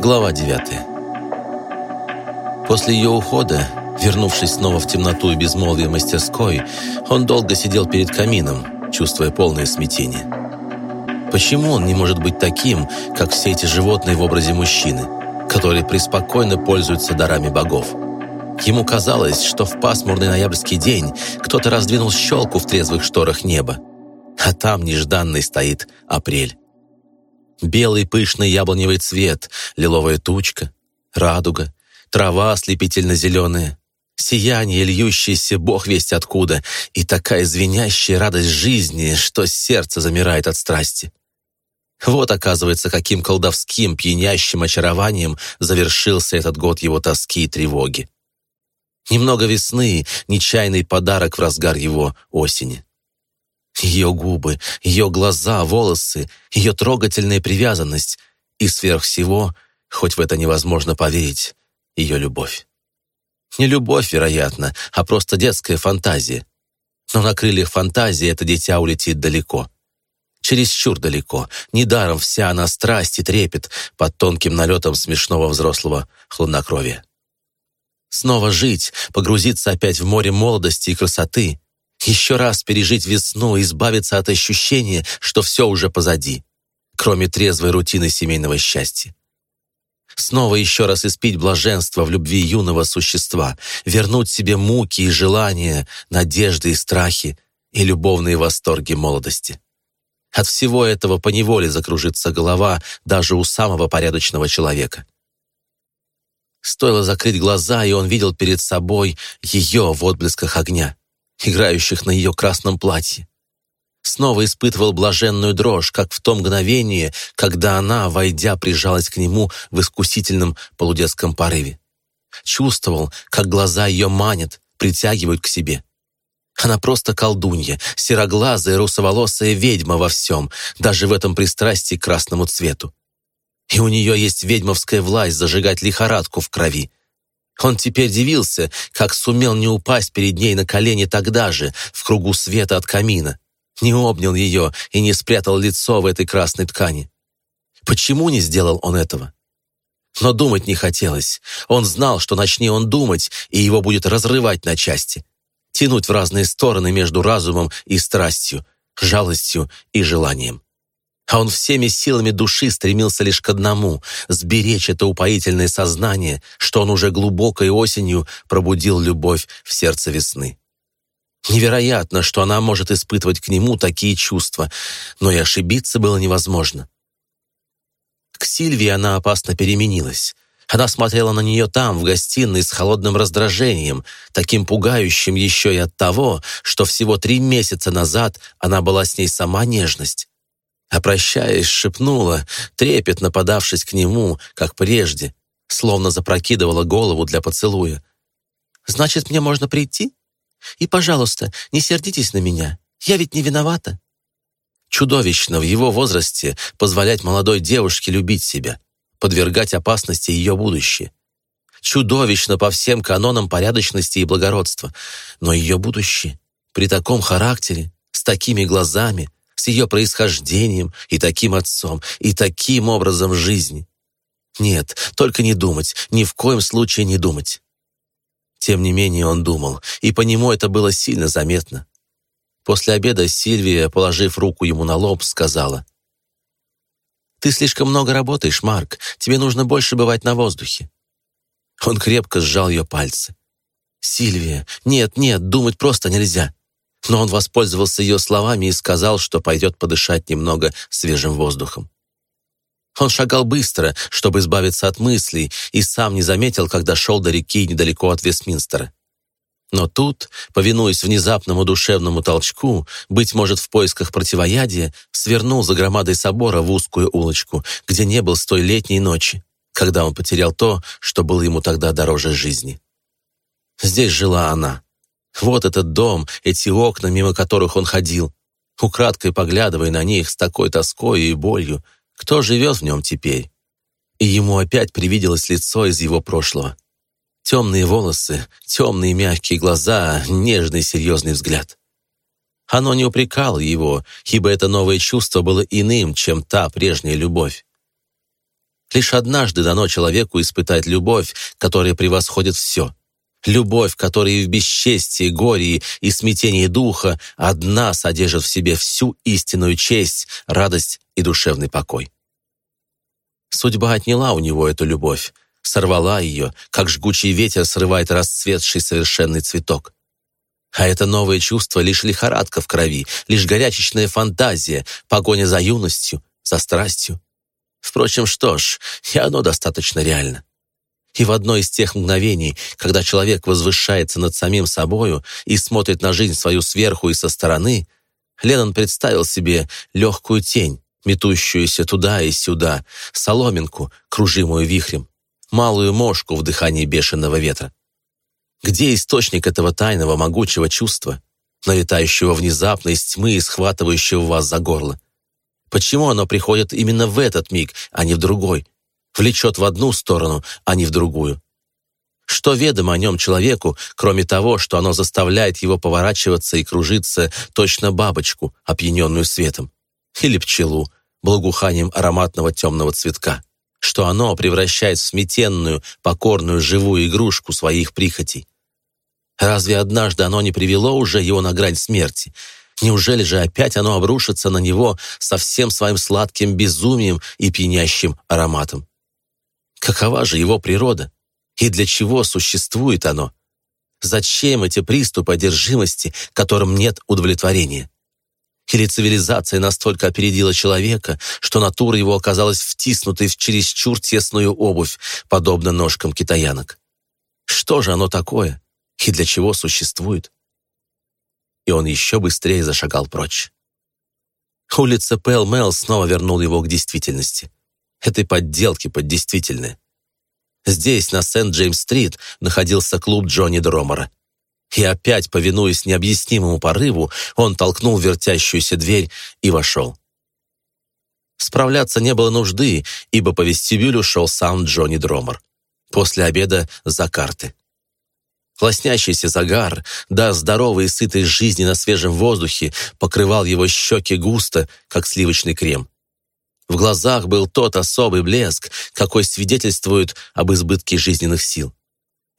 Глава 9 После ее ухода, вернувшись снова в темноту и безмолвие мастерской, он долго сидел перед камином, чувствуя полное смятение. Почему он не может быть таким, как все эти животные в образе мужчины, которые преспокойно пользуются дарами богов? Ему казалось, что в пасмурный ноябрьский день кто-то раздвинул щелку в трезвых шторах неба, а там нежданный стоит апрель. Белый пышный яблоневый цвет, лиловая тучка, радуга, трава ослепительно-зеленая, сияние, льющееся бог весть откуда, и такая звенящая радость жизни, что сердце замирает от страсти. Вот, оказывается, каким колдовским, пьянящим очарованием завершился этот год его тоски и тревоги. Немного весны, нечаянный подарок в разгар его осени. Ее губы, ее глаза, волосы, ее трогательная привязанность и сверх всего, хоть в это невозможно поверить, ее любовь. Не любовь, вероятно, а просто детская фантазия. Но на крыльях фантазии это дитя улетит далеко. Чересчур далеко. Недаром вся она страсть и трепет под тонким налетом смешного взрослого хладнокровия. Снова жить, погрузиться опять в море молодости и красоты, еще раз пережить весну и избавиться от ощущения, что все уже позади, кроме трезвой рутины семейного счастья. Снова еще раз испить блаженство в любви юного существа, вернуть себе муки и желания, надежды и страхи и любовные восторги молодости. От всего этого поневоле закружится голова даже у самого порядочного человека. Стоило закрыть глаза, и он видел перед собой ее в отблесках огня играющих на ее красном платье. Снова испытывал блаженную дрожь, как в том мгновении, когда она, войдя, прижалась к нему в искусительном полудетском порыве. Чувствовал, как глаза ее манят, притягивают к себе. Она просто колдунья, сероглазая, русоволосая ведьма во всем, даже в этом пристрастии к красному цвету. И у нее есть ведьмовская власть зажигать лихорадку в крови, он теперь дивился, как сумел не упасть перед ней на колени тогда же, в кругу света от камина. Не обнял ее и не спрятал лицо в этой красной ткани. Почему не сделал он этого? Но думать не хотелось. Он знал, что начни он думать, и его будет разрывать на части. Тянуть в разные стороны между разумом и страстью, жалостью и желанием а он всеми силами души стремился лишь к одному — сберечь это упоительное сознание, что он уже глубокой осенью пробудил любовь в сердце весны. Невероятно, что она может испытывать к нему такие чувства, но и ошибиться было невозможно. К Сильвии она опасно переменилась. Она смотрела на нее там, в гостиной, с холодным раздражением, таким пугающим еще и от того, что всего три месяца назад она была с ней сама нежность а прощаясь, шепнула, трепетно подавшись к нему, как прежде, словно запрокидывала голову для поцелуя. «Значит, мне можно прийти? И, пожалуйста, не сердитесь на меня, я ведь не виновата». Чудовищно в его возрасте позволять молодой девушке любить себя, подвергать опасности ее будущее. Чудовищно по всем канонам порядочности и благородства. Но ее будущее при таком характере, с такими глазами — с ее происхождением и таким отцом, и таким образом жизни. Нет, только не думать, ни в коем случае не думать. Тем не менее он думал, и по нему это было сильно заметно. После обеда Сильвия, положив руку ему на лоб, сказала, «Ты слишком много работаешь, Марк, тебе нужно больше бывать на воздухе». Он крепко сжал ее пальцы. «Сильвия, нет, нет, думать просто нельзя но он воспользовался ее словами и сказал, что пойдет подышать немного свежим воздухом. Он шагал быстро, чтобы избавиться от мыслей, и сам не заметил, когда шел до реки недалеко от Вестминстера. Но тут, повинуясь внезапному душевному толчку, быть может, в поисках противоядия, свернул за громадой собора в узкую улочку, где не был с той летней ночи, когда он потерял то, что было ему тогда дороже жизни. Здесь жила она, вот этот дом, эти окна, мимо которых он ходил. Украдкой поглядывая на них с такой тоской и болью, кто живет в нем теперь? И ему опять привиделось лицо из его прошлого. Темные волосы, темные мягкие глаза, нежный серьезный взгляд. Оно не упрекало его, ибо это новое чувство было иным, чем та прежняя любовь. Лишь однажды дано человеку испытать любовь, которая превосходит все. Любовь, которая и в бесчестии, горе и смятении духа одна содержит в себе всю истинную честь, радость и душевный покой. Судьба отняла у него эту любовь, сорвала ее, как жгучий ветер срывает расцветший совершенный цветок. А это новое чувство — лишь лихорадка в крови, лишь горячечная фантазия, погоня за юностью, за страстью. Впрочем, что ж, и оно достаточно реально. И в одно из тех мгновений, когда человек возвышается над самим собою и смотрит на жизнь свою сверху и со стороны, Леннон представил себе легкую тень, метущуюся туда и сюда, соломинку, кружимую вихрем, малую мошку в дыхании бешеного ветра. Где источник этого тайного могучего чувства, налетающего внезапно из тьмы и схватывающего вас за горло? Почему оно приходит именно в этот миг, а не в другой? Влечет в одну сторону, а не в другую? Что ведомо о нем человеку, кроме того, что оно заставляет его поворачиваться и кружиться точно бабочку, опьяненную светом? Или пчелу, благоуханием ароматного темного цветка? Что оно превращает в сметенную, покорную, живую игрушку своих прихотей? Разве однажды оно не привело уже его на грань смерти? Неужели же опять оно обрушится на него со всем своим сладким безумием и пьянящим ароматом? Какова же его природа? И для чего существует оно? Зачем эти приступы одержимости, которым нет удовлетворения? Или цивилизация настолько опередила человека, что натура его оказалась втиснутой в чересчур тесную обувь, подобно ножкам китаянок? Что же оно такое? И для чего существует? и он еще быстрее зашагал прочь. Улица Пэл-Мэл снова вернул его к действительности. Этой подделки под действительное. Здесь, на Сент-Джеймс-стрит, находился клуб Джонни Дромера. И опять, повинуясь необъяснимому порыву, он толкнул вертящуюся дверь и вошел. Справляться не было нужды, ибо по вестибюлю шел сам Джонни Дромер. После обеда за карты. Лоснящийся загар, да здоровой и сытой жизни на свежем воздухе, покрывал его щеки густо, как сливочный крем. В глазах был тот особый блеск, какой свидетельствует об избытке жизненных сил.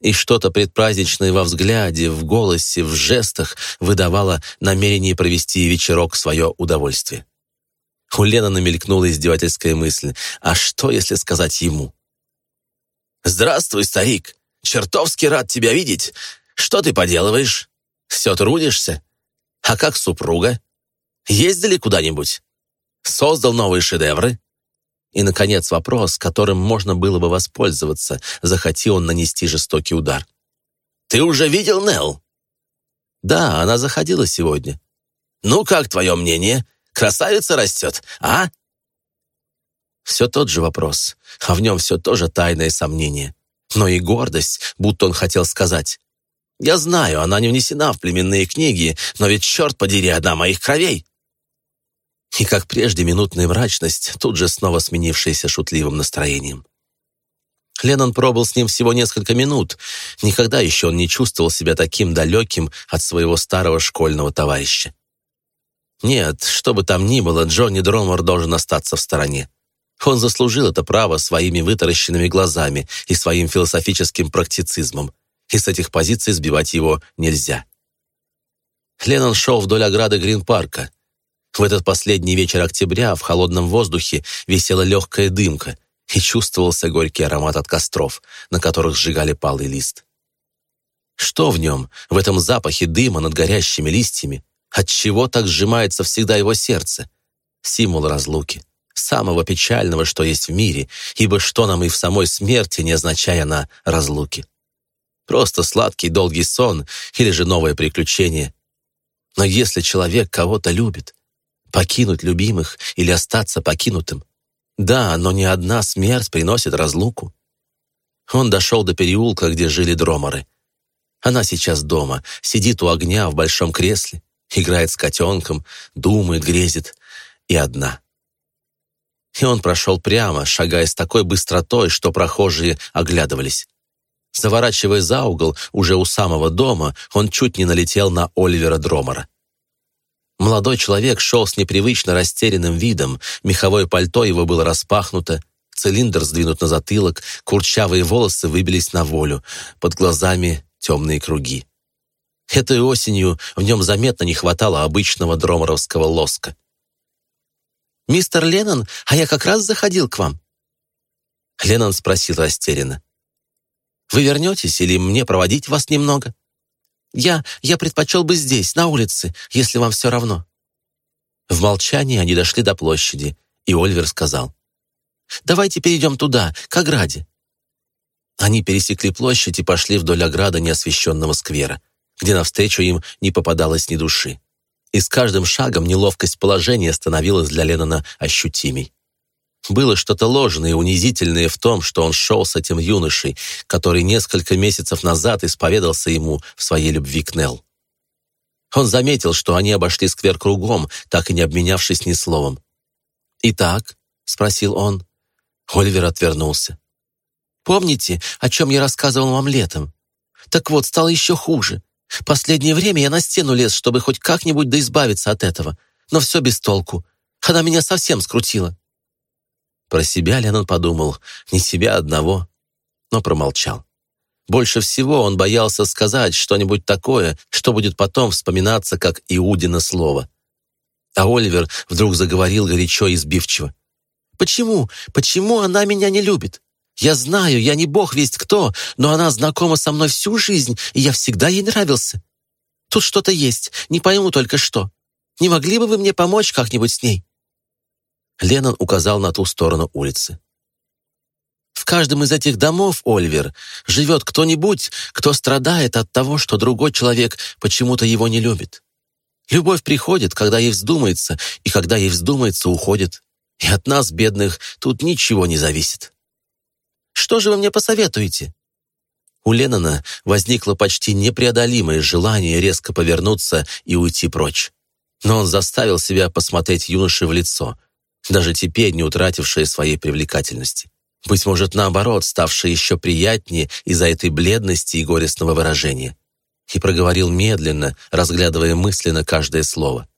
И что-то предпраздничное во взгляде, в голосе, в жестах выдавало намерение провести вечерок в свое удовольствие. У Лена намелькнула издевательская мысль, а что, если сказать ему? «Здравствуй, старик!» Чертовски рад тебя видеть. Что ты поделываешь? Все трудишься? А как супруга? Ездили куда-нибудь? Создал новые шедевры?» И, наконец, вопрос, которым можно было бы воспользоваться, захотел он нанести жестокий удар. «Ты уже видел Нелл?» «Да, она заходила сегодня». «Ну, как твое мнение? Красавица растет, а?» Все тот же вопрос, а в нем все тоже тайное сомнение но и гордость, будто он хотел сказать. «Я знаю, она не внесена в племенные книги, но ведь, черт подери, одна моих кровей!» И, как прежде, минутная мрачность, тут же снова сменившаяся шутливым настроением. Леннон пробыл с ним всего несколько минут. Никогда еще он не чувствовал себя таким далеким от своего старого школьного товарища. Нет, что бы там ни было, Джонни Дромор должен остаться в стороне. Он заслужил это право своими вытаращенными глазами и своим философическим практицизмом, и с этих позиций сбивать его нельзя. Леннон шел вдоль ограды Грин-парка. В этот последний вечер октября в холодном воздухе висела легкая дымка и чувствовался горький аромат от костров, на которых сжигали палый лист. Что в нем, в этом запахе дыма над горящими листьями? Отчего так сжимается всегда его сердце? Символ разлуки самого печального, что есть в мире, ибо что нам и в самой смерти, не означая на разлуки. Просто сладкий долгий сон или же новое приключение. Но если человек кого-то любит, покинуть любимых или остаться покинутым, да, но ни одна смерть приносит разлуку. Он дошел до переулка, где жили дроморы. Она сейчас дома, сидит у огня в большом кресле, играет с котенком, думает, грезит, и одна. И он прошел прямо, шагая с такой быстротой, что прохожие оглядывались. Заворачивая за угол, уже у самого дома, он чуть не налетел на Оливера Дромора. Молодой человек шел с непривычно растерянным видом, меховое пальто его было распахнуто, Цилиндр сдвинут на затылок, курчавые волосы выбились на волю, под глазами темные круги. Этой осенью в нем заметно не хватало обычного дроморовского лоска. «Мистер Леннон, а я как раз заходил к вам». Леннон спросил растерянно. «Вы вернетесь или мне проводить вас немного?» «Я... я предпочел бы здесь, на улице, если вам все равно». В молчании они дошли до площади, и Ольвер сказал. «Давайте перейдем туда, к ограде». Они пересекли площадь и пошли вдоль ограда неосвещенного сквера, где навстречу им не попадалось ни души. И с каждым шагом неловкость положения становилась для Леннона ощутимей. Было что-то ложное и унизительное в том, что он шел с этим юношей, который несколько месяцев назад исповедался ему в своей любви к Нелл. Он заметил, что они обошли сквер кругом, так и не обменявшись ни словом. «Итак?» — спросил он. Оливер отвернулся. «Помните, о чем я рассказывал вам летом? Так вот, стало еще хуже. Последнее время я на стену лез, чтобы хоть как-нибудь да от этого. Но все без толку. Она меня совсем скрутила». Про себя Леннон подумал, не себя одного, но промолчал. Больше всего он боялся сказать что-нибудь такое, что будет потом вспоминаться как Иудина слово. А Оливер вдруг заговорил горячо и сбивчиво. «Почему? Почему она меня не любит? Я знаю, я не бог весть кто, но она знакома со мной всю жизнь, и я всегда ей нравился. Тут что-то есть, не пойму только что. Не могли бы вы мне помочь как-нибудь с ней?» Леннон указал на ту сторону улицы. В каждом из этих домов, Ольвер, живет кто-нибудь, кто страдает от того, что другой человек почему-то его не любит. Любовь приходит, когда ей вздумается, и когда ей вздумается, уходит. И от нас, бедных, тут ничего не зависит. Что же вы мне посоветуете?» У Леннона возникло почти непреодолимое желание резко повернуться и уйти прочь. Но он заставил себя посмотреть юноше в лицо, даже теперь не утратившее своей привлекательности. Быть может, наоборот, ставший еще приятнее из-за этой бледности и горестного выражения. И проговорил медленно, разглядывая мысленно каждое слово.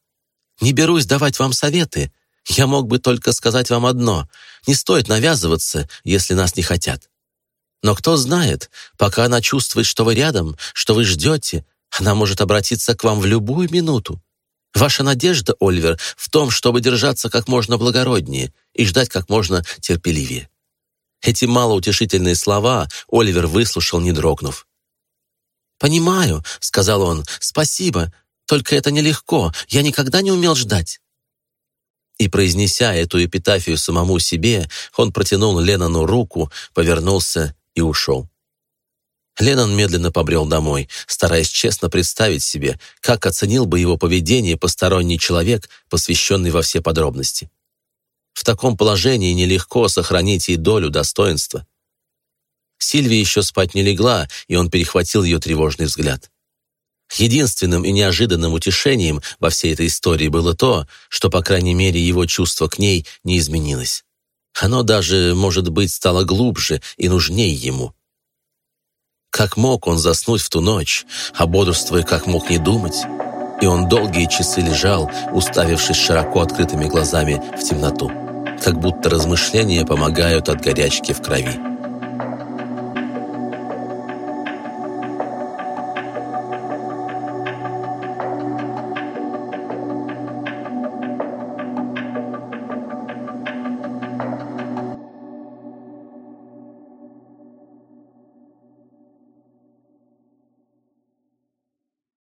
«Не берусь давать вам советы. Я мог бы только сказать вам одно. Не стоит навязываться, если нас не хотят. Но кто знает, пока она чувствует, что вы рядом, что вы ждете, она может обратиться к вам в любую минуту. Ваша надежда, Ольвер, в том, чтобы держаться как можно благороднее и ждать как можно терпеливее. Эти малоутешительные слова Оливер выслушал, не дрогнув. «Понимаю», — сказал он, — «спасибо, только это нелегко, я никогда не умел ждать». И, произнеся эту эпитафию самому себе, он протянул Леннону руку, повернулся и ушел. Леннон медленно побрел домой, стараясь честно представить себе, как оценил бы его поведение посторонний человек, посвященный во все подробности. В таком положении нелегко сохранить ей долю достоинства. Сильвия еще спать не легла, и он перехватил ее тревожный взгляд. Единственным и неожиданным утешением во всей этой истории было то, что, по крайней мере, его чувство к ней не изменилось. Оно даже, может быть, стало глубже и нужнее ему. Как мог он заснуть в ту ночь, а бодрствуя, как мог не думать? И он долгие часы лежал, уставившись широко открытыми глазами в темноту как будто размышления помогают от горячки в крови.